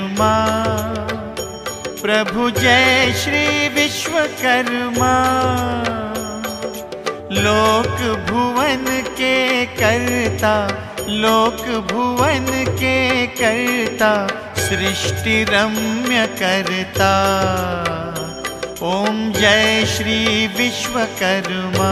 विश्वकर्मा। प्रभु जय श्री विश्वकर्मा। लोक भुवन के करता, लोक भुवन के करता, सृष्टि रम्य करता। ओम जय श्री विश्वकर्मा।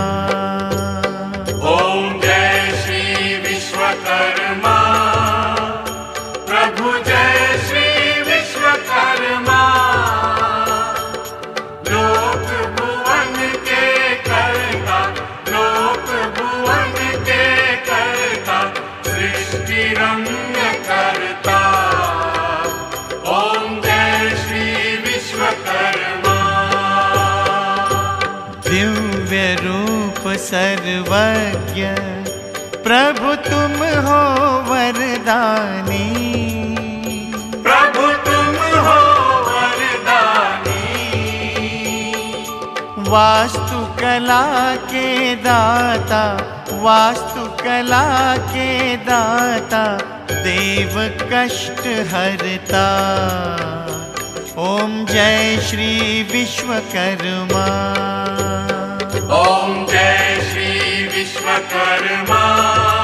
सृष्टि रम्य करता ओम जय श्री विश्वकर्मा। दिव्य रूप सर्वज्ञ प्रभु तुम हो वरदानी। प्रभु तुम हो वरदानी। वास्तु कला के दाता वास्तुकला के दाता, देव कष्ट हरता। ओम जय श्री विश्वकर्मा। ओम जय श्री विश्वकर्मा।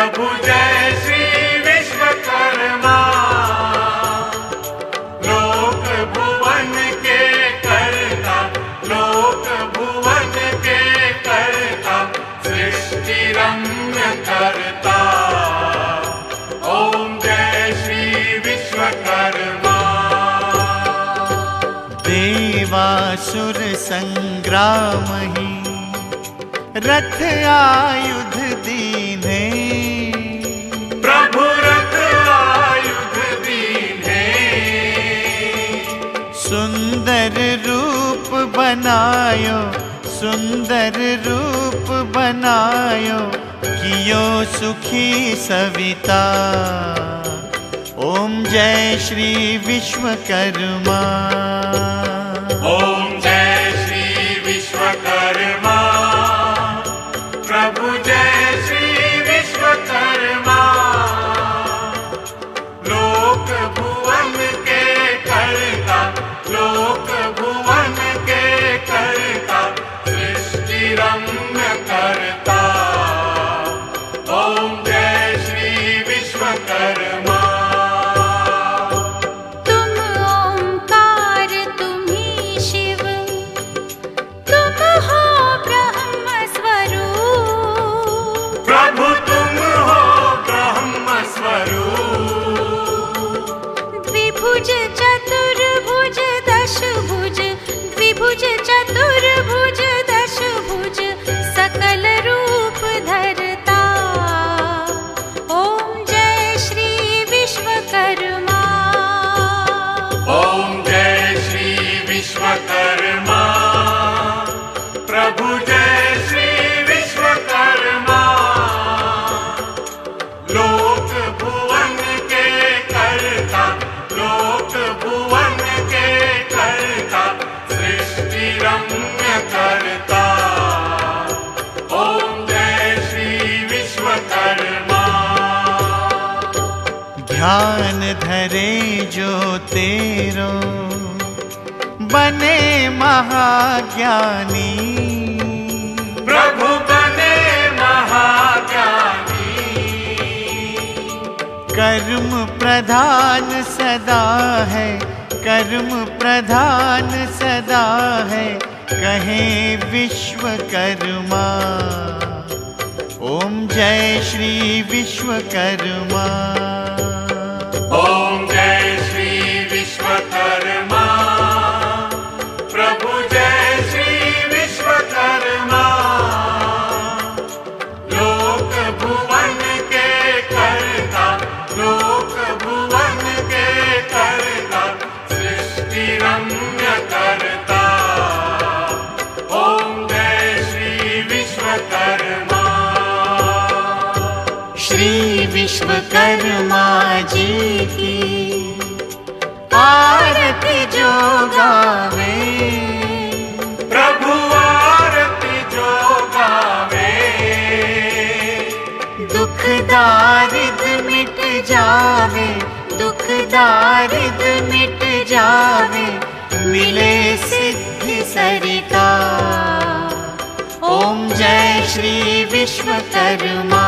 प्रभु जय श्री विश्वकर्मा। लोक भुवन के कर्ता, लोक भुवन के कर्ता, सृष्टि रम्य करता। ओम जय श्री विश्वकर्मा। देवासुर संग्राम ही रथ आयुध बनायो सुंदर रूप बनायो कियो सुखी सविता। ओम जय श्री विश्वकर्मा। जय श्री विश्वकर्मा प्रभु जय श्री विश्वकर्मा। लोक भुवन के कर्ता, लोक भुवन के कर्ता, सृष्टि रम्य करता। ओम जय श्री विश्वकर्मा। ध्यान धरे जो तेरो, बने महाज्ञानी। कर्म प्रधान सदा है, कर्म प्रधान सदा है, कहे विश्वकर्मा। ओम जय श्री विश्वकर्मा। ओम जय दारिद मिट जावे दुख मिट जावे मिले सिद्धि सरिता। ओम जय श्री विश्वकर्मा